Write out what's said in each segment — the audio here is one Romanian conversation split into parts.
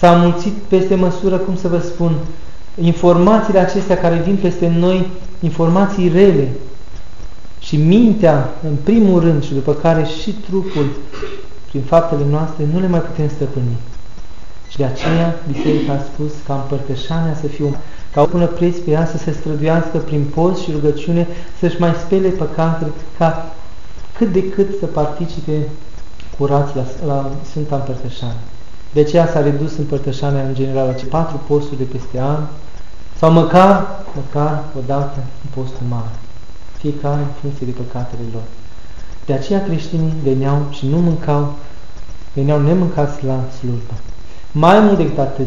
S-a mulțit peste măsură, cum să vă spun, informațiile acestea care vin peste noi, informații rele. Și mintea, în primul rând, și după care și trupul, prin faptele noastre, nu le mai putem stăpâni. Și de aceea Biserica a spus ca împărtășania să fie ca o pună preț pe ea să se străduiască prin post și rugăciune, să-și mai spele păcatele, ca cât de cât să participe curați la, la Sfânta Împărtășanie. De aceea s-a redus împărtășania în general la patru posturi de peste an, sau măcar, măcar o dată în postul mare, fiecare în funcție de păcatele lor. De aceea creștinii veneau și nu mâncau, veneau nemâncați la slujbă. Mai mult decât atât,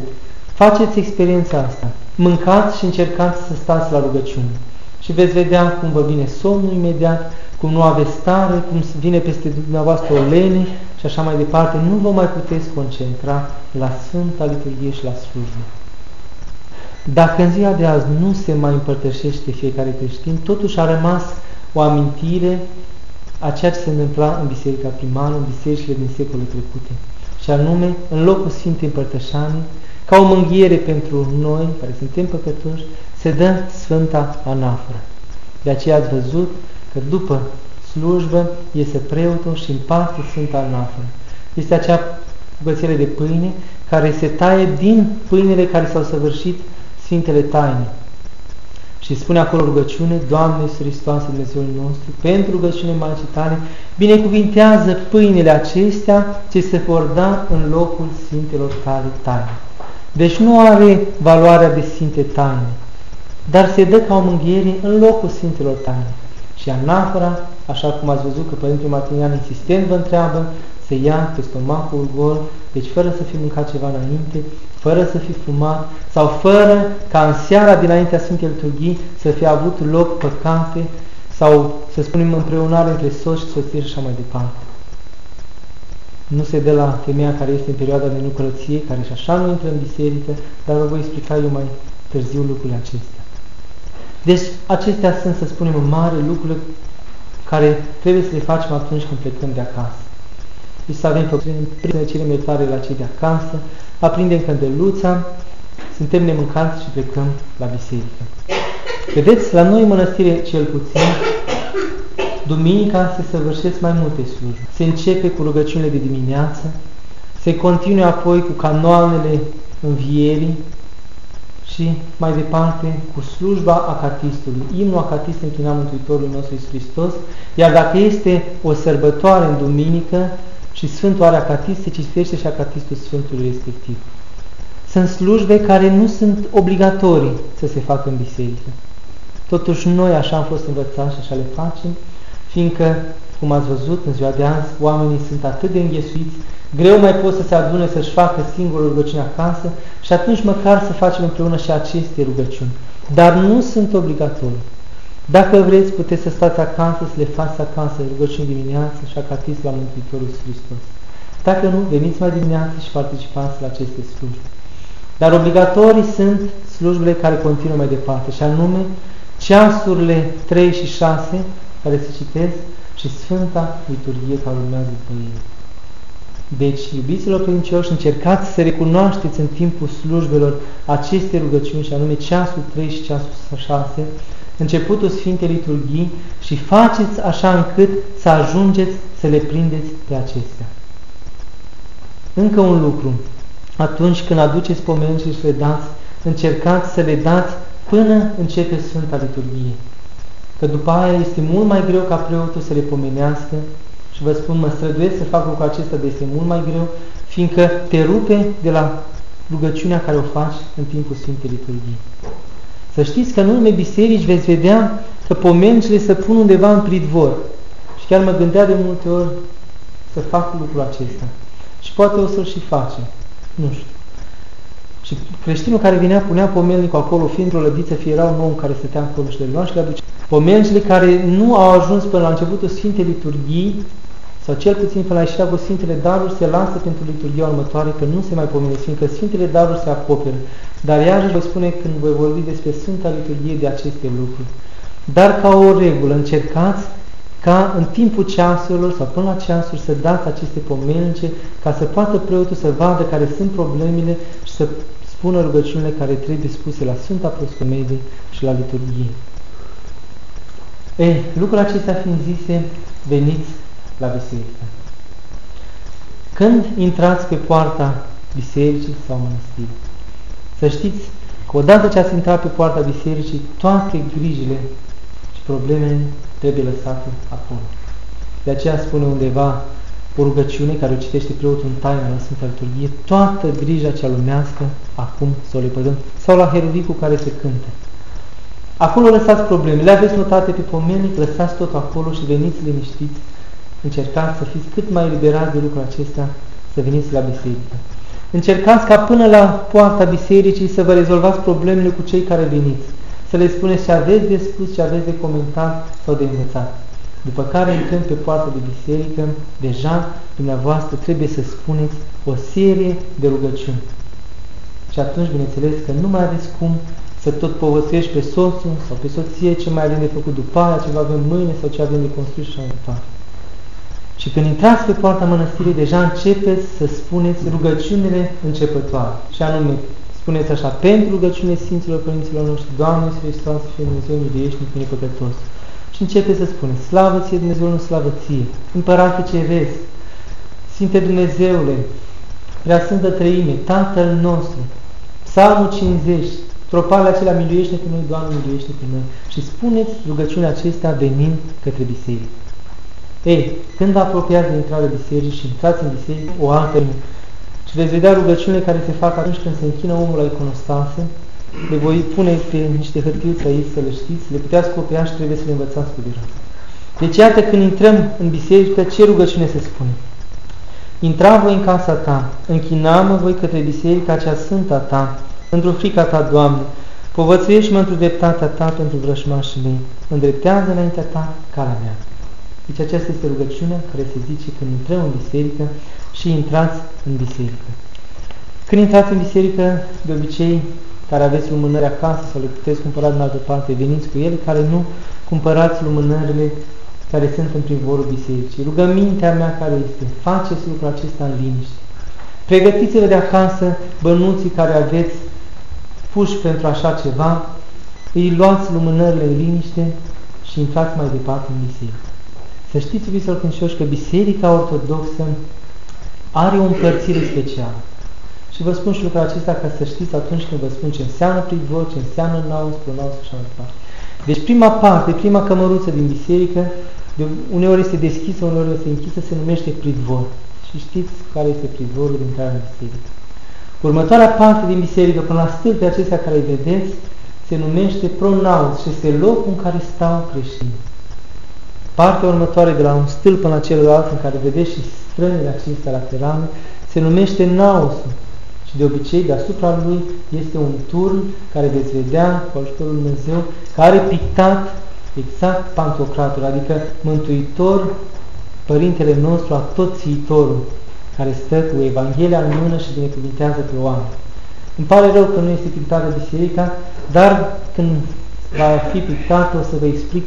faceți experiența asta. Mâncați și încercați să stați la rugăciune. Și veți vedea cum vă vine somnul imediat, cum nu aveți stare, cum vine peste dumneavoastră o lene și așa mai departe. Nu vă mai puteți concentra la Sfânta Liturghie și la slujbă. Dacă în ziua de azi nu se mai împărtășește fiecare creștin, totuși a rămas o amintire a ceea ce se întâmpla în Biserica Primară, în bisericile din secolul trecute. Și anume, în locul Sfintei Împărtășanii, ca o mânghiere pentru noi, care suntem păcătoși, se dă Sfânta Anaforă. De aceea ați văzut că după slujbă iese preotul și împarte Sfânta Anaforă. Este acea bucățele de pâine care se taie din pâinele care s-au săvârșit Sfintele Taine. Și spune acolo rugăciune, Doamne Iisus Hristoase Dumnezeul nostru, pentru rugăciune Maicii tale, binecuvintează pâinile acestea ce se vor da în locul Sfintelor tale taine. Deci nu are valoarea de Sfinte taine, dar se dă ca o mânghiere în locul Sfintelor taine. Și anafora, așa cum ați văzut că Părintele Martinian insistent vă întreabă, se ia pe stomacul gol, deci fără să fi mâncat ceva înainte, fără să fi fumat sau fără ca în seara dinaintea Sfintei Liturghii să fie avut loc păcate sau, să spunem, împreunare între soț și soție și așa mai departe. Nu se dă la femeia care este în perioada de nucărăție, care și așa nu intră în biserică, dar vă voi explica eu mai târziu lucrurile acestea. Deci, acestea sunt, să spunem, mare lucrurile care trebuie să le facem atunci când plecăm de acasă. Deci să avem primele cele metare la cei de acasă, aprindem candeluța, suntem nemâncați și plecăm la biserică. Vedeți, la noi în mănăstire cel puțin, duminica se săvârșesc mai multe slujbe. Se începe cu rugăciunile de dimineață, se continuă apoi cu canoanele învierii și mai departe cu slujba acatistului. Imnul acatist închina Mântuitorului nostru Iisus Hristos, iar dacă este o sărbătoare în duminică, și Sfântul are acatist, se citește și acatistul Sfântului respectiv. Sunt slujbe care nu sunt obligatorii să se facă în biserică. Totuși noi așa am fost învățați și așa le facem, fiindcă, cum ați văzut, în ziua de azi, oamenii sunt atât de înghesuiți, greu mai pot să se adune să-și facă singură rugăciune acasă și atunci măcar să facem împreună și aceste rugăciuni. Dar nu sunt obligatorii. Dacă vreți, puteți să stați acasă, să le faceți acasă, rugăciuni dimineață și acatis la Mântuitorul Hristos. Dacă nu, veniți mai dimineață și participați la aceste slujbe. Dar obligatorii sunt slujbele care continuă mai departe, și anume ceasurile 3 și 6 care se citesc și Sfânta Liturghie care urmează după ei. Deci, iubiților credincioși, încercați să recunoașteți în timpul slujbelor aceste rugăciuni, și anume ceasul 3 și ceasul 6, începutul Sfintei Liturghii și faceți așa încât să ajungeți să le prindeți pe acestea. Încă un lucru. Atunci când aduceți pomenul și le dați, încercați să le dați până începe Sfânta Liturghie. Că după aia este mult mai greu ca preotul să le pomenească și vă spun, mă străduiesc să fac lucrul acesta, dar este mult mai greu, fiindcă te rupe de la rugăciunea care o faci în timpul Sfintei Liturghii. Să știți că în urme biserici veți vedea că pomencile se pun undeva în pridvor. Și chiar mă gândea de multe ori să fac lucrul acesta. Și poate o să-l și face. Nu știu. Și creștinul care vinea punea pomelnicul acolo, fie într-o lădiță, fie era un om care stătea acolo și le lua și le aduce. Pomelnicile care nu au ajuns până la începutul Sfintei Liturghii, sau cel puțin până la ieșirea cu Sfintele Daruri, se lasă pentru liturghia următoare, că nu se mai pomenesc, fiindcă Sfintele Daruri se acoperă. Dar iarăși voi spune când voi vorbi despre Sfânta Liturghie de aceste lucruri. Dar ca o regulă, încercați ca în timpul ceasurilor sau până la ceasuri să dați aceste pomelnice ca să poată preotul să vadă care sunt problemele și să spună rugăciunile care trebuie spuse la Sfânta Proscomedie și la liturghie. Ei, lucrurile acestea fiind zise, veniți la biserică. Când intrați pe poarta bisericii sau mănăstirii, să știți că odată ce ați intrat pe poarta bisericii, toate grijile și problemele trebuie lăsate acolo. De aceea spune undeva o rugăciune care o citește preotul în taină la Sfânta Liturghie, toată grija cea lumească, acum să o lepădăm, sau la heruvicul care se cântă. Acolo lăsați probleme, le aveți notate pe pomenic, lăsați tot acolo și veniți liniștiți, încercați să fiți cât mai liberați de lucrul acesta, să veniți la biserică. Încercați ca până la poarta bisericii să vă rezolvați problemele cu cei care veniți, să le spuneți ce aveți de spus, ce aveți de comentat sau de învățat. După care intrăm pe poarta de biserică, deja dumneavoastră trebuie să spuneți o serie de rugăciuni. Și atunci, bineînțeles, că nu mai aveți cum să tot povățuiești pe soțul sau pe soție ce mai avem de făcut după aia, ce avem mâine sau ce avem de construit și așa departe. Și când intrați pe poarta mănăstirii, deja începeți să spuneți rugăciunile începătoare. Și anume, spuneți așa, pentru rugăciune Sfinților Părinților noștri, Doamne, Hristos, Fie Dumnezeu, miliește pe nepăcătos. Și începeți să spuneți, slavă ție Dumnezeu, nu slavă ție, Împărate Ceresc, Sfinte Dumnezeule, Prea Sfântă Trăime, Tatăl nostru, Psalmul 50, tropale acelea, miluiește pe noi, Doamne, miluiește pe noi. Și spuneți rugăciunea acestea venind către biserică. Ei, când vă apropiați de intrarea bisericii și intrați în biserică, o altă și veți vedea rugăciunile care se fac atunci când se închină omul la iconostase, le voi pune pe niște hârtiuțe aici să le știți, le puteți copia și trebuie să le învățați cu direct. Deci iată când intrăm în biserică, ce rugăciune se spune? Intra voi în casa ta, închinamă voi către biserica cea sfântă a ta, într-o frica ta, Doamne, povățuiește-mă într-o dreptatea ta pentru vrășmașii mei, îndreptează înaintea ta calea mea. Deci aceasta este rugăciunea care se zice când intrăm în biserică și intrați în biserică. Când intrați în biserică, de obicei, care aveți lumânări acasă sau le puteți cumpăra din altă parte, veniți cu ele, care nu, cumpărați lumânările care sunt în privorul bisericii. Rugămintea mea care este, faceți lucrul acesta în liniște. Pregătiți-vă de acasă bănuții care aveți puși pentru așa ceva, îi luați lumânările în liniște și intrați mai departe în biserică. Să știți, iubiți credincioși, că Biserica Ortodoxă are o împărțire specială. Și vă spun și lucrul acesta ca să știți atunci când vă spun ce înseamnă pridvor, ce înseamnă naus, pronaus și așa mai departe. Deci prima parte, prima cămăruță din biserică, de uneori este deschisă, uneori este închisă, se numește pridvor. Și știți care este pridvorul din care în biserică. Următoarea parte din biserică, până la stâlpii acestea care îi vedeți, se numește pronaus și este locul în care stau creștinii. Partea următoare de la un stâlp până la celălalt în care vedeți și strănile acestea laterale se numește naosul și de obicei deasupra lui este un turn care veți vedea cu ajutorul Dumnezeu care pictat exact Pantocratul, adică Mântuitor, Părintele nostru, atoțiitorul, care stă cu Evanghelia în mână și binecuvintează pe oameni. Îmi pare rău că nu este pictată biserica, dar când va fi pictată o să vă explic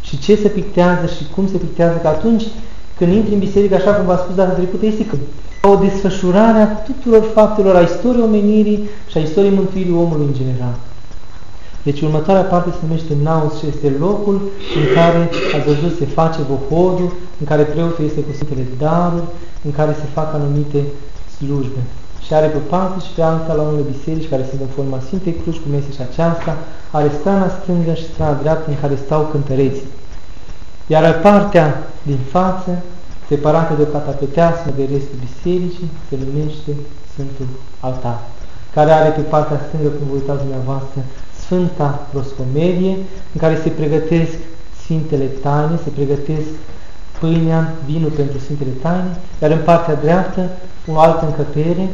și ce se pictează și cum se pictează, că atunci când intri în biserică, așa cum v-am spus data trecută, este că o desfășurare a tuturor faptelor a istoriei omenirii și a istoriei mântuirii omului în general. Deci următoarea parte se numește Naus și este locul în care, ați văzut, se face vohodul, în care preotul este cu Sfintele Daruri, în care se fac anumite slujbe. Și are pe parte și pe alta la unele biserici care sunt în forma Sfintei Cruci, cum este și aceasta, are strana stângă și strana dreaptă în care stau cântăreții. Iar partea din față, separată de o catapeteasmă de restul bisericii, se numește Sfântul Altar, care are pe partea stângă, cum vă uitați dumneavoastră, Sfânta Proscomedie, în care se pregătesc Sfintele Taine, se pregătesc pâinea, vinul pentru Sfintele Taine, iar în partea dreaptă o altă încăpere,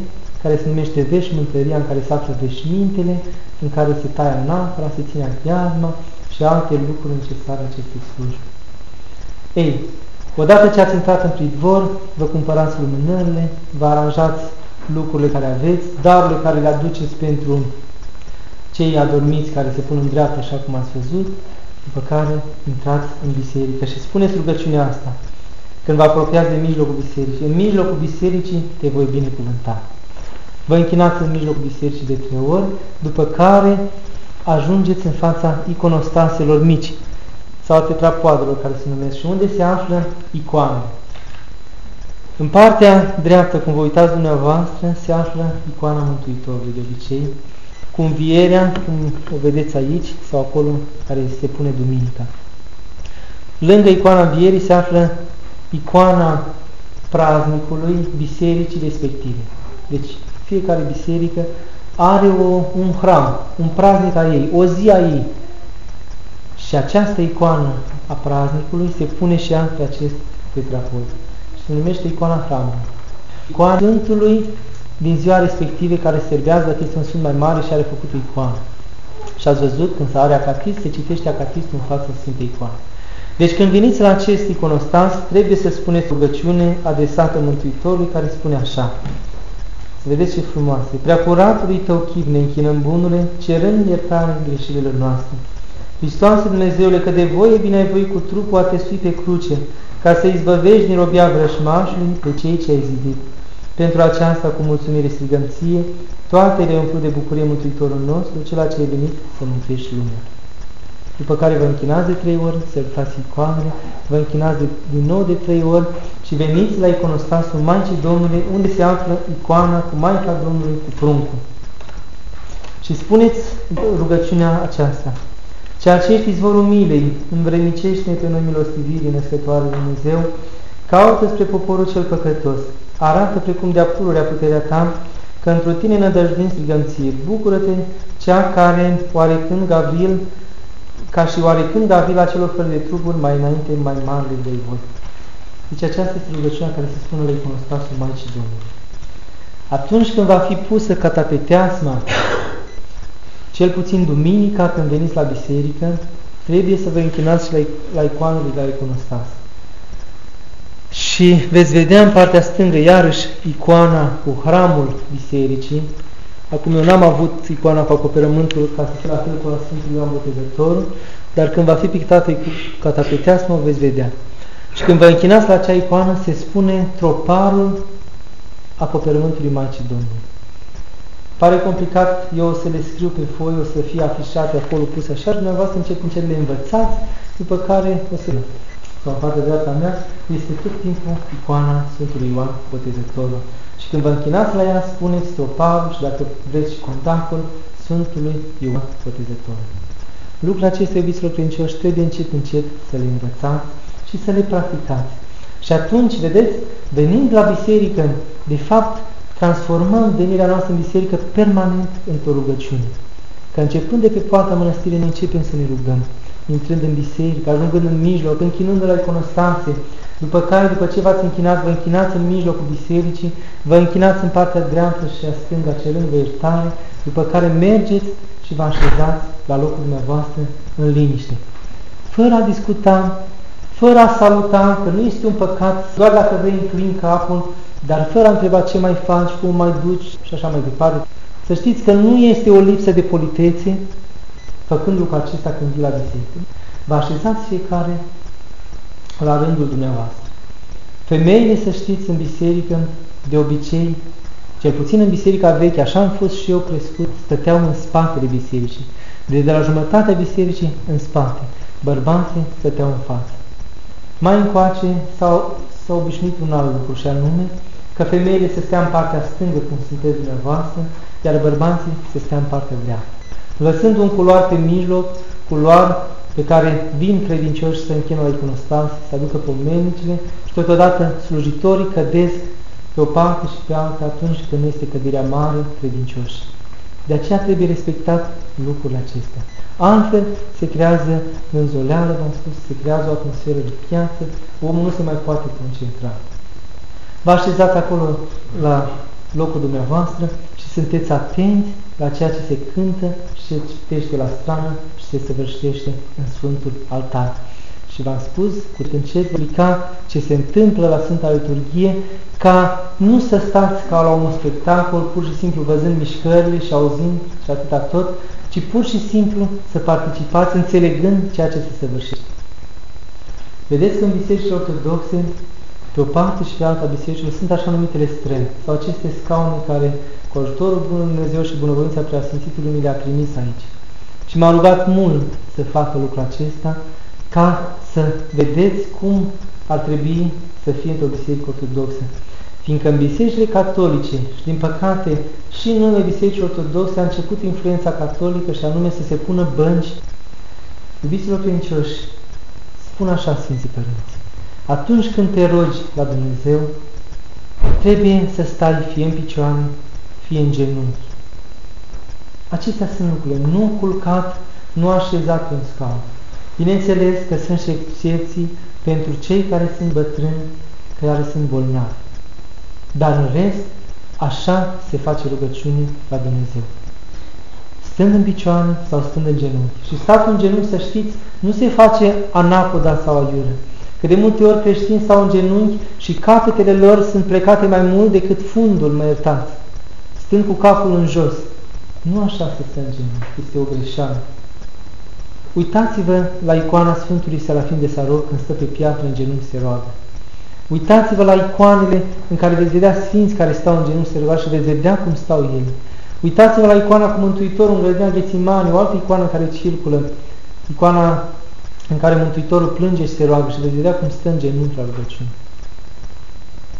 care se numește veșmântăria, în care se află veșmintele, în care se taie anafora, se ține chiazma și alte lucruri necesare acestei slujbe. Ei, odată ce ați intrat în pridvor, vă cumpărați lumânările, vă aranjați lucrurile care aveți, darurile care le aduceți pentru cei adormiți care se pun în dreapta, așa cum ați văzut, după care intrați în biserică și spuneți rugăciunea asta. Când vă apropiați de mijlocul bisericii, în mijlocul bisericii te voi binecuvânta. Vă închinați în mijlocul bisericii de trei ori, după care ajungeți în fața iconostaselor mici sau tetrapoadelor care se numesc și unde se află icoane. În partea dreaptă, cum vă uitați dumneavoastră, se află icoana Mântuitorului de obicei, cu învierea, cum o vedeți aici, sau acolo care se pune duminica. Lângă icoana învierii se află icoana praznicului bisericii respective. Deci fiecare biserică are o, un hram, un praznic a ei, o zi a ei. Și această icoană a praznicului se pune și ea pe acest tetrapod. Și se numește icoana hramului. Icoana Sfântului din ziua respective care servează dacă este un sfânt mai mare și are făcut o icoană. Și ați văzut, când se are acatist, se citește acatistul în fața Sfintei Icoane. Deci când veniți la acest iconostas, trebuie să spuneți rugăciune adresată Mântuitorului care spune așa. Să vedeți ce frumoase. Prea curatului tău chip ne închinăm bunule, cerând iertare greșelilor noastre. Hristoase Dumnezeule, că de voie bine ai voi cu trupul a te sui pe cruce, ca să izbăvești din robia vrășmașului pe cei ce ai zidit. Pentru aceasta, cu mulțumire strigăm ție, toate le umplu de bucurie Mântuitorul nostru, cel ce ai venit să mântuiești lumea. După care vă închinați de trei ori, sărutați icoanele, vă închinați de, din nou de trei ori și veniți la iconostasul Maicii Domnului, unde se află icoana cu Maica Domnului cu pruncul. Și spuneți rugăciunea aceasta. Ceea ce ești izvorul milei, învrenicește pe noi milostivirii născătoare Dumnezeu, caută spre poporul cel păcătos, arată precum de-a pururea puterea ta, că într-o tine nădăjduim strigăm ție. Bucură-te, cea care, oarecând Gavril, ca și oarecând Gavril acelor fără de trupuri, mai înainte, mai mare de voi. Deci aceasta este rugăciunea care se spune la iconostasul Maicii Domnului. Atunci când va fi pusă catapeteasma, cel puțin duminica, când veniți la biserică, trebuie să vă închinați și la, la icoanele de la iconostas. Și veți vedea în partea stângă iarăși icoana cu hramul bisericii. Acum eu n-am avut icoana cu acoperământul ca să fie la fel cu la Sfântul Ioan Botezătorul, dar când va fi pictată cu catapeteasmă, o veți vedea. Și când vă închinați la acea icoană, se spune troparul acoperământului Maicii Domnului. Pare complicat, eu o să le scriu pe foi, o să fie afișate acolo, puse așa, și dumneavoastră încep în ce le învățați, după care o să sau în partea dreapta mea, este tot timpul icoana Sfântului Ioan Botezătorul. Și când vă închinați la ea, spuneți troparul și dacă vreți și contactul Sfântului Ioan Botezătorul. Lucrurile acestea, iubiților credincioși, trebuie încet, încet să le învățați și să le practicați. Și atunci, vedeți, venind la biserică, de fapt, transformăm venirea noastră în biserică permanent într-o rugăciune. Că începând de pe poarta mănăstirii, ne începem să ne rugăm intrând în biserică, ajungând în mijloc, închinând la iconostanțe, după care, după ce v-ați închinat, vă închinați în mijlocul bisericii, vă închinați în partea dreaptă și a stânga cerând-vă iertare, după care mergeți și vă așezați la locul dumneavoastră în liniște. Fără a discuta, fără a saluta, că nu este un păcat, doar dacă vrei înclin capul, dar fără a întreba ce mai faci, cum mai duci și așa mai departe. Să știți că nu este o lipsă de politețe, făcând lucrul acesta când vii la biserică, vă așezați fiecare la rândul dumneavoastră. Femeile, să știți, în biserică, de obicei, cel puțin în biserica veche, așa am fost și eu crescut, stăteau în spatele bisericii. De, de la jumătatea bisericii în spate. Bărbații stăteau în față. Mai încoace s-au obișnuit un alt lucru și anume că femeile să stea în partea stângă, cum sunteți dumneavoastră, iar bărbații să stea în partea dreaptă lăsând un culoar pe mijloc, culoar pe care vin credincioși să închină la iconostas, să aducă pomenicile și totodată slujitorii cădesc pe o parte și pe alta atunci când nu este căderea mare credincioși. De aceea trebuie respectat lucrurile acestea. Altfel se creează înzoleală, v-am spus, se creează o atmosferă de piață, omul nu se mai poate concentra. Vă așezați acolo la locul dumneavoastră și sunteți atenți la ceea ce se cântă și se citește la strană și se săvârșește în Sfântul Altar. Și Și v-am spus, cu încet explica ce se întâmplă la Sfânta Liturghie, ca nu să stați ca la un spectacol, pur și simplu văzând mișcările și auzind și atâta tot, ci pur și simplu să participați înțelegând ceea ce se săvârșește. Vedeți că în bisericile ortodoxe, pe o parte și pe alta bisericilor, sunt așa numitele străni, sau aceste scaune care, cu ajutorul Bunului Dumnezeu și bunăvoința Preasfințitului, mi le-a trimis aici. Și m-a rugat mult să facă lucrul acesta, ca să vedeți cum ar trebui să fie într-o biserică ortodoxă. Fiindcă în bisericile catolice, și din păcate și în numele bisericii ortodoxe a început influența catolică și anume să se pună bănci, iubiților credincioși, spun așa Sfinții Părinți, atunci când te rogi la Dumnezeu, trebuie să stai fie în picioare, fie în genunchi. Acestea sunt lucrurile, nu culcat, nu așezat pe un scaun. Bineînțeles că sunt și excepții pentru cei care sunt bătrâni, care sunt bolnavi. Dar în rest, așa se face rugăciune la Dumnezeu. Stând în picioare sau stând în genunchi. Și statul în genunchi, să știți, nu se face anapoda sau aiură. Că de multe ori creștini stau în genunchi și capetele lor sunt plecate mai mult decât fundul, mă iertați. Stând cu capul în jos. Nu așa se stă în genunchi, este o greșeală. Uitați-vă la icoana Sfântului Serafim de Sarov când stă pe piatră în genunchi se roagă. Uitați-vă la icoanele în care veți vedea sfinți care stau în genunchi se roagă și veți vedea cum stau ele. Uitați-vă la icoana cu Mântuitorul în grădina Ghețimani, o altă icoană care circulă, icoana în care Mântuitorul plânge și se roagă și veți vedea cum stă în genunchi la rugăciune.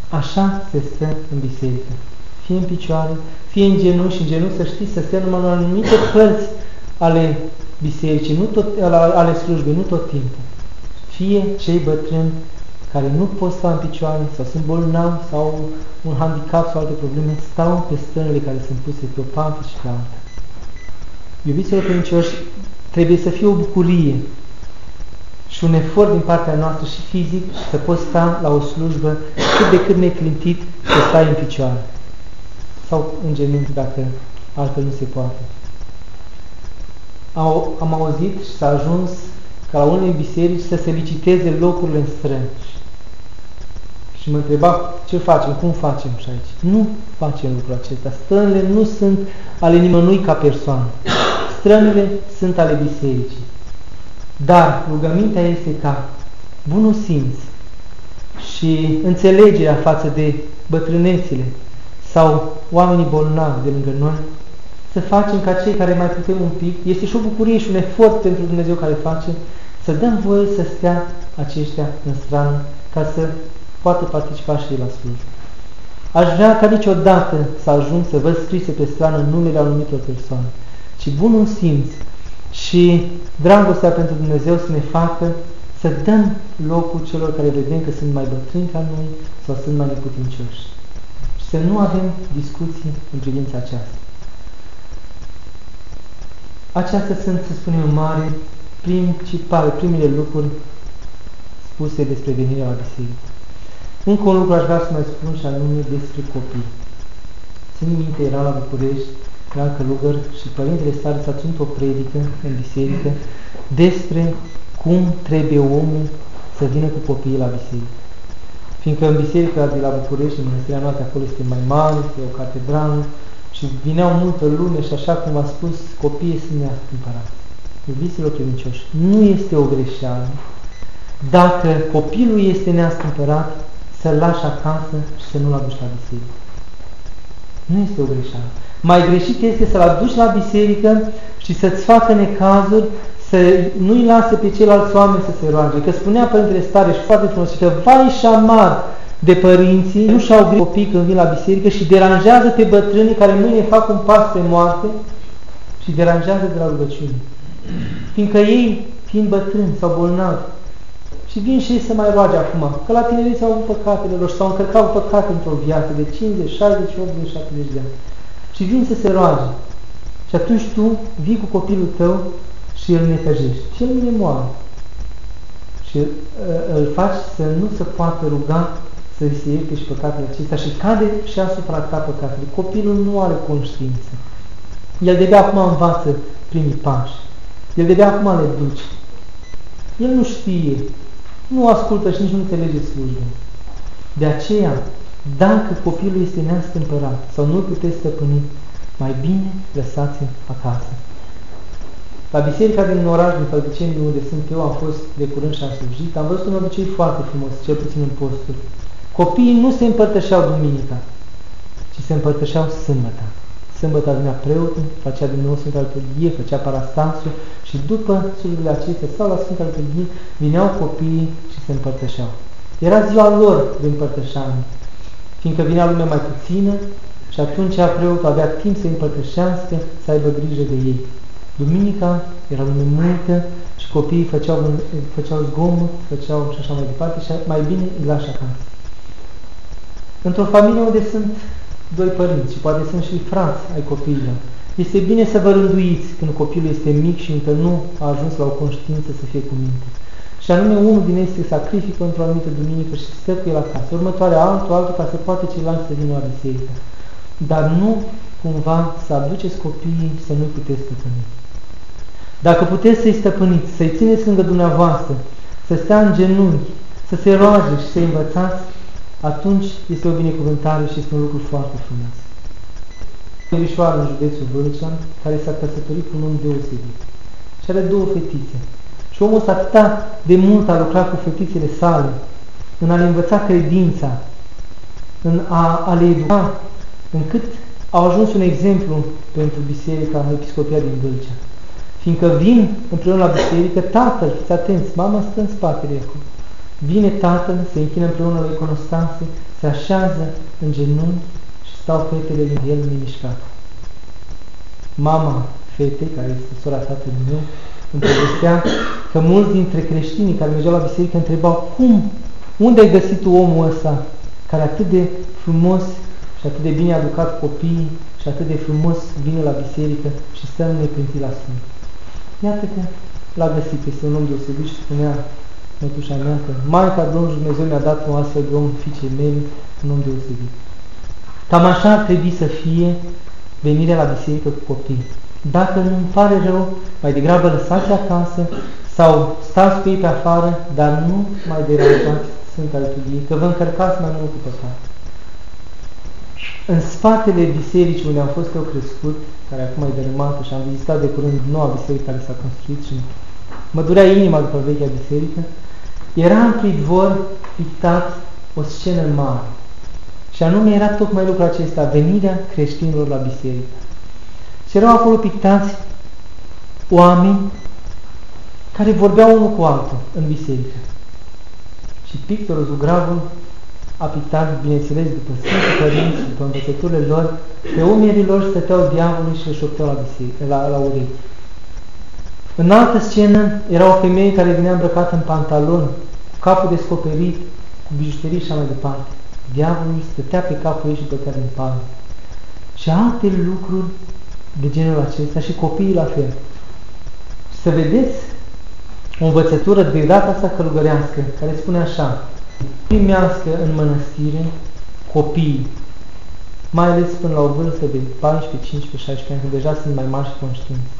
Așa se stă în biserică. Fie în picioare, fie în genunchi și în genunchi să știți să stă numai în anumite părți ale bisericii, nu tot, ale slujbei, nu tot timpul. Fie cei bătrâni care nu pot sta în picioare sau sunt bolnavi sau un handicap sau alte probleme, stau pe stănile care sunt puse pe o parte și pe alta. Iubiților credincioși, trebuie să fie o bucurie și un efort din partea noastră și fizic să poți sta la o slujbă cât de cât neclintit să stai în picioare sau în genunchi dacă altfel nu se poate. Am, am auzit și s-a ajuns ca la unei biserici să se liciteze locurile în străni. Și mă întreba ce facem, cum facem și aici. Nu facem lucrul acesta. Strănile nu sunt ale nimănui ca persoană. Strănile sunt ale bisericii. Dar rugămintea este ca bunul simț și înțelegerea față de bătrânețile sau oamenii bolnavi de lângă noi, să facem ca cei care mai putem un pic, este și o bucurie și un efort pentru Dumnezeu care face, să dăm voie să stea aceștia în strană ca să poată participa și la slujbă. Aș vrea ca niciodată să ajung să văd scrise pe strană numele anumitor persoane, ci bunul simț și dragostea pentru Dumnezeu să ne facă să dăm locul celor care vedem că sunt mai bătrâni ca noi sau sunt mai neputincioși. Și să nu avem discuții în privința aceasta. Acestea sunt, să spunem, mare, principale, primele lucruri spuse despre venirea la biserică. Încă un lucru aș vrea să mai spun și anume despre copii. Țin minte, era la București, era călugăr și Părintele Stare s-a ținut o predică în biserică despre cum trebuie omul să vină cu copiii la biserică. Fiindcă în biserica de la București, în mănăstirea noastră, acolo este mai mare, este o catedrală și vineau multă lume și așa cum a spus, copiii sunt neastâmpărați. Iubiților credincioși, nu este o greșeală dacă copilul este neastâmpărat, să-l lași acasă și să nu-l aduci la biserică. Nu este o greșeală. Mai greșit este să-l aduci la biserică și să-ți facă necazuri, să nu-i lase pe ceilalți oameni să se roage. Că spunea Părintele Stare și foarte frumos, că vai și șamar de părinții, nu și-au grijă copii când vin la biserică și deranjează pe bătrânii care mâine fac un pas pe moarte și deranjează de la rugăciune. Fiindcă ei, fiind bătrâni sau bolnavi, și vin și ei să mai roage acum, că la tinerețe au avut păcatele lor, s-au încărcat păcate într-o viață de 50, 60, 80, 70 de ani. Și vin să se roage. Și atunci tu vii cu copilul tău și îl necăjești. Și el nu moare. Și uh, îl faci să nu se poată ruga să se ierte și păcatele acestea și cade și asupra ta păcatele. Copilul nu are conștiință. El de acum învață primii pași. El de acum le duce. El nu știe nu ascultă și nici nu înțelege slujba. De aceea, dacă copilul este neastâmpărat sau nu puteți stăpâni, mai bine lăsați acasă. La biserica din oraș, din Fălticeni, unde sunt eu, am fost de curând și am slujit, am văzut un obicei foarte frumos, cel puțin în posturi. Copiii nu se împărtășeau duminica, ci se împărtășeau sâmbătă. Sâmbătă venea preotul, făcea din nou Sfânta Liturghie, făcea parastansul și după slujbele acestea sau la Sfânta Liturghie vineau copiii și se împărtășeau. Era ziua lor de împărtășanie, fiindcă vinea lumea mai puțină și atunci preotul avea timp să împărtășească, să aibă grijă de ei. Duminica era lume multă și copiii făceau, făceau zgomot, făceau și așa mai departe și mai bine îi lași acasă. Într-o familie unde sunt doi părinți și poate sunt și frați ai copiilor, este bine să vă rânduiți când copilul este mic și încă nu a ajuns la o conștiință să fie cu minte. Și anume unul din ei se sacrifică într-o anumită duminică și stă cu el acasă. Următoarea altul, altul, ca să poate celălalt să vină la biserică. Dar nu cumva să aduceți copiii să nu puteți stăpâni. Dacă puteți să-i stăpâniți, să-i țineți lângă dumneavoastră, să stea în genunchi, să se roage și să-i învățați, atunci este o binecuvântare și este un lucru foarte frumos. Mirișoară în județul Vâlcea, care s-a căsătorit cu un om deosebit și are două fetițe. Și omul ăsta atât de mult a lucrat cu fetițele sale, în a le învăța credința, în a, a le educa, încât au ajuns un exemplu pentru Biserica Episcopia din Vâlcea. Fiindcă vin împreună la biserică, tatăl, fiți atenți, mama stă în spatele acolo. Vine tatăl, se închină împreună la iconostase, se așează în genunchi și stau fetele lângă el nemișcat. Mama fetei, care este sora tatălui meu, îmi povestea că mulți dintre creștinii care mergeau la biserică întrebau cum, unde ai găsit tu omul ăsta care atât de frumos și atât de bine a educat copiii și atât de frumos vine la biserică și stă în neprintit la Sfânt. Iată că l-a găsit, este un om deosebit și spunea mătușa mea că Maica Domnul Dumnezeu mi-a dat un astfel de om fiicei mele, un om deosebit. Cam așa ar trebui să fie venirea la biserică cu copii. Dacă nu îmi pare rău, mai degrabă lăsați acasă sau stați cu ei pe afară, dar nu mai deranjați Sfânta Liturghie, că vă încărcați mai mult cu păcat. În spatele bisericii unde am fost eu crescut, care acum e dărâmată și am vizitat de curând noua biserică care s-a construit și mă durea inima după vechea biserică, era în pridvor pictat o scenă mare. Și anume era tocmai lucrul acesta, venirea creștinilor la biserică. Și erau acolo pictați oameni care vorbeau unul cu altul în biserică. Și pictorul Zugravul a pictat, bineînțeles, după Sfântul Părinți, după învățăturile lor, pe umerii lor stăteau diavolii și le șopteau la, biserică, la, la urechi. În altă scenă era o femeie care venea îmbrăcată în pantalon, cu capul descoperit, cu bijuterii și așa mai departe. Diavolul stătea pe capul ei și plătea din palme. Și alte lucruri de genul acesta și copiii la fel. Să vedeți o învățătură de data asta călugărească, care spune așa, primească în mănăstire copiii, mai ales până la o vârstă de 14, 15, 16 ani, când deja sunt mai mari și conștiinți.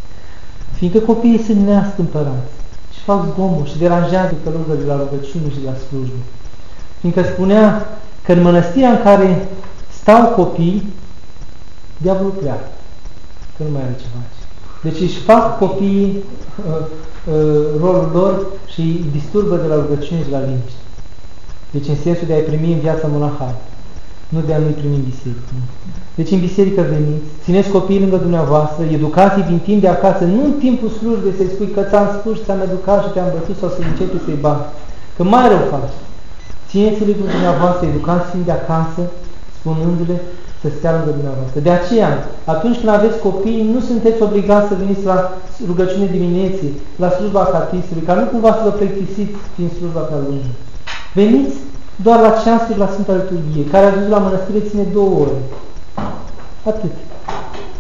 Fiindcă copiii sunt neastâmpărați și fac zgomot și deranjează călugării la rugăciune și la slujbă. Fiindcă spunea că în mănăstirea în care stau copii, diavolul pleacă, că nu mai are ce face. Deci își fac copiii uh, uh, rolul lor și îi disturbă de la rugăciune și la liniște. Deci în sensul de a-i primi în viața monahală, nu de a nu-i primi în biserică. Deci în biserică veniți, țineți copiii lângă dumneavoastră, educați din timp de acasă, nu în timpul slujbei să-i spui că ți-am spus, ți-am educat și te-am bătut sau să începi să-i bani. Că mai rău faci. Țineți-le cu dumneavoastră, educați fiind de acasă, spunându-le să stea lângă dumneavoastră. De aceea, atunci când aveți copii, nu sunteți obligați să veniți la rugăciune dimineții, la slujba catistului, ca nu cumva să vă plictisiți din slujba pe lungă. Veniți doar la ceasul la Sfânta Liturghie, care a dus la mănăstire ține două ore. Atât.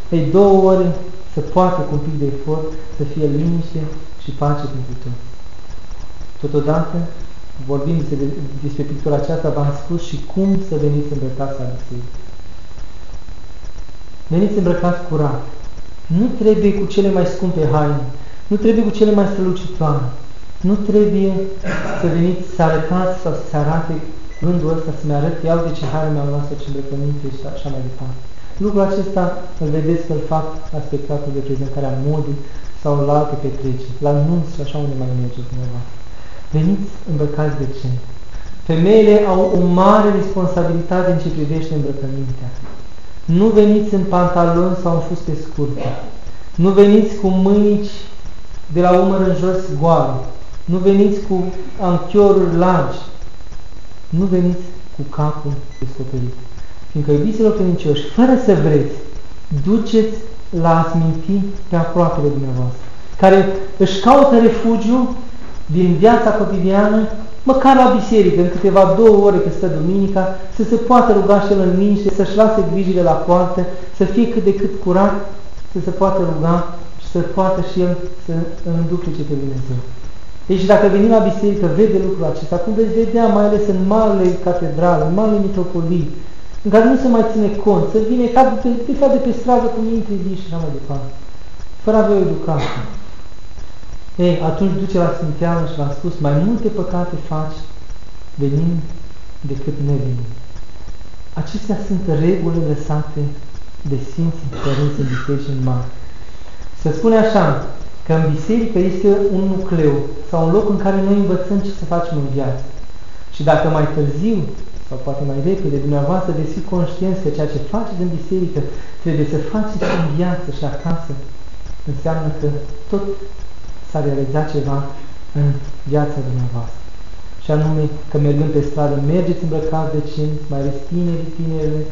Ei, două ore să poată cu un pic de efort să fie liniște și pace pentru toți. Totodată, vorbim despre pictura aceasta, v-am spus și cum să veniți îmbrăcați la biserică. Veniți îmbrăcați curat. Nu trebuie cu cele mai scumpe haine, nu trebuie cu cele mai strălucitoare, Nu trebuie să veniți să arătați sau să se arate gândul ăsta, să-mi arăt, iau de ce haine mi-am luat sau ce îmbrăcăminte și așa mai departe. Lucrul acesta îl vedeți că îl fac la spectacol de prezentarea modii sau la alte petreceri, la nunți și așa unde mai merge dumneavoastră. Veniți îmbrăcați decent. Femeile au o mare responsabilitate în ce privește îmbrăcămintea. Nu veniți în pantaloni sau în fuste scurte. Nu veniți cu mâini de la umăr în jos goale. Nu veniți cu anchioruri largi. Nu veniți cu capul descoperit. Fiindcă, iubiților credincioși, fără să vreți, duceți la a minti pe aproapele dumneavoastră, care își caută refugiu din viața cotidiană, măcar la biserică, în câteva două ore că stă duminica, să se poată ruga și el în liniște, să-și lase grijile la poartă, să fie cât de cât curat, să se poată ruga și să poată și el să înduplice pe Dumnezeu. Deci dacă venim la biserică, vede lucrul acesta, cum veți vedea, mai ales în marile catedrale, în marile mitropolii, în care nu se mai ține cont, să vine ca de, de fapt de pe stradă cu minte zi și așa mai departe, fără a avea o educație. Ei, atunci duce la Sfinteană și v-am spus, mai multe păcate faci venind decât nevenind. Acestea sunt regulile lăsate de Sfinții Părinți în biserici în mare. Se spune așa, că în biserică este un nucleu sau un loc în care noi învățăm ce să facem în viață. Și dacă mai târziu sau poate mai repede, dumneavoastră veți fi conștienți că ceea ce faceți în biserică trebuie să faceți în viață și acasă, înseamnă că tot s-a realizat ceva în viața dumneavoastră. Și anume că mergând pe stradă, mergeți îmbrăcați de cin, mai ales tineri, tinerele.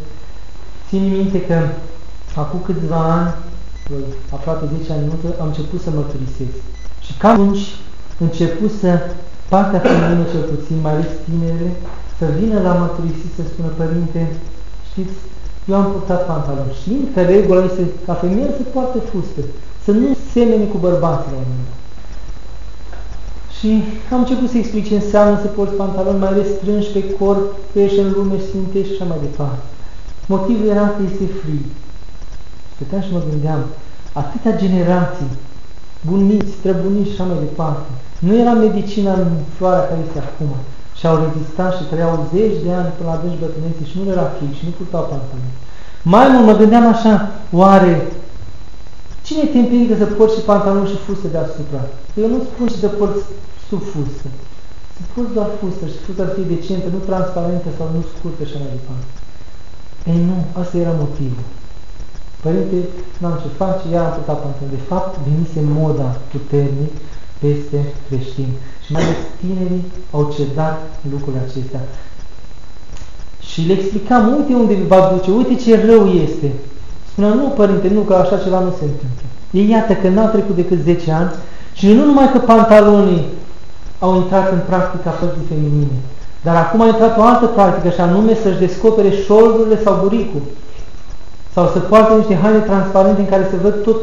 Țin minte că acum câțiva ani, aproape 10 ani în am început să mărturisesc. Și ca atunci început să partea feminină cel puțin, mai ales tinerele, să vină la mărturisit să spună, Părinte, știți, eu am purtat pantaloni. Știind că regula este ca femeia să poarte fuste, să nu semene cu bărbații la un moment Și am început să explic ce înseamnă să porți pantaloni mai ales strânși pe corp, pe în lume, sfintești și așa mai departe. Motivul era că este frig. Stăteam și mă gândeam, atâtea generații, bunici, străbunici și așa mai departe. Nu era medicina în floarea care este acum și au rezistat și trăiau zeci de ani până la adânci bătrâneții și nu era frig și nu purtau pantaloni. Mai mult mă gândeam așa, oare cine te împiedică să porți și pantaloni și fuste deasupra? Eu nu spun și să porți sub fustă. Să porți doar fustă și fusta să fie decentă, nu transparentă sau nu scurtă și mai departe. Ei nu, asta era motivul. Părinte, n-am ce face, ea a purtat pantaloni. De fapt, venise moda puternic peste creștini. Și mai ales tinerii au cedat lucrurile acestea. Și le explicam, uite unde va duce, uite ce rău este. Spunea, nu, părinte, nu, că așa ceva nu se întâmplă. Ei iată că n-au trecut decât 10 ani și nu numai că pantalonii au intrat în practica părții feminine, dar acum a intrat o altă practică și anume să-și descopere șoldurile sau buricul sau să poartă niște haine transparente în care se văd tot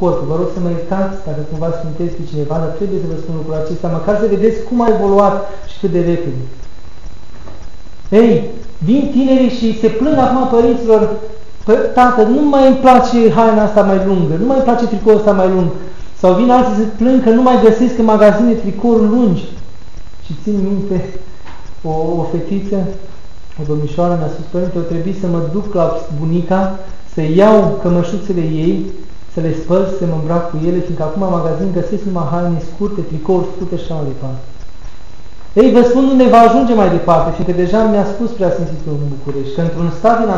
corpul. Vă rog să mă iertați dacă cumva sfinteți pe cineva, dar trebuie să vă spun lucrul acesta, măcar să vedeți cum a evoluat și cât de repede. Ei, vin tinerii și se plâng acum părinților, tată, nu mai îmi place haina asta mai lungă, nu mai îmi place tricoul ăsta mai lung. Sau vin alții să plâng că nu mai găsesc în magazine tricouri lungi. Și țin minte o, o fetiță o domnișoară mi-a spus, Părinte, o trebuie să mă duc la bunica, să iau cămășuțele ei, să le spăl, să mă îmbrac cu ele, fiindcă acum în magazin găsesc numai haine scurte, tricouri scurte și așa mai departe. Ei, vă spun unde va ajunge mai departe, fiindcă deja mi-a spus prea Sfințitul în București, că într-un stat din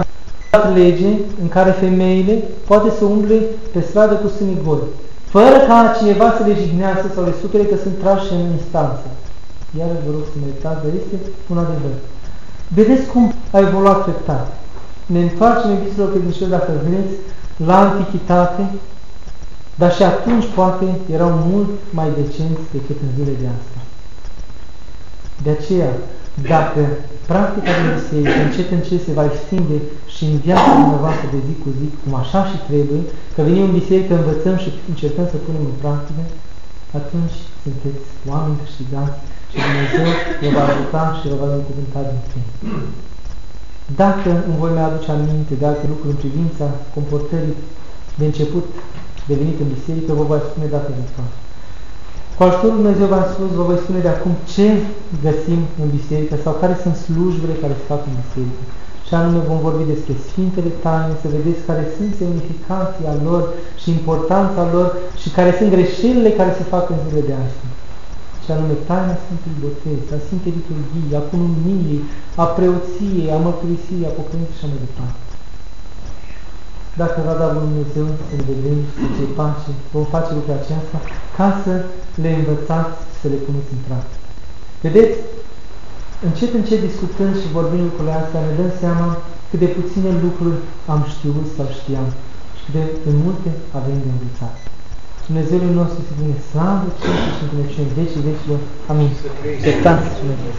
dat lege în care femeile poate să umble pe stradă cu sânii goli, fără ca cineva să le jignească sau le supere că sunt trași în instanță. Iar vă rog să mă iertați, dar este un adevăr. Vedeți cum a evoluat treptat. Ne întoarcem, iubiților credincioși, dacă vreți, la Antichitate, dar și atunci poate erau mult mai decenți decât în zile de asta. De aceea, dacă practica de biserică încet încet se va extinde și în viața dumneavoastră de zi cu zi, cum așa și trebuie, că venim în biserică, învățăm și încercăm să punem în practică, atunci sunteți oameni câștigați și Dumnezeu vă va ajuta și vă va binecuvânta din plin. Dacă îmi voi mai aduce aminte de alte lucruri în privința comportării de început de venit în biserică, vă voi spune data viitoare. Cu ajutorul Dumnezeu v-am spus, vă voi spune de acum ce găsim în biserică sau care sunt slujbele care se fac în biserică. Și anume vom vorbi despre Sfintele Taine, să vedeți care sunt semnificația lor și importanța lor și care sunt greșelile care se fac în zilele de astăzi. Și anume taina Sfântului Botez, a Sfintei Liturghii, a Cunumiei, a Preoției, a Mărturisirii, a Pocăinței și așa mai departe. Dacă va da Dumnezeu să ne vedem și să ce pace, vom face lucrul acesta ca să le învățați și să le puneți în practică. Vedeți, încet, încet discutând și vorbind lucrurile astea, ne dăm seama cât de puține lucruri am știut sau știam și cât de, de multe avem de învățat. Dumnezeul nostru să fie slavă, cinste și înțelepciune vecii vecilor. Amin. Să Dumnezeu.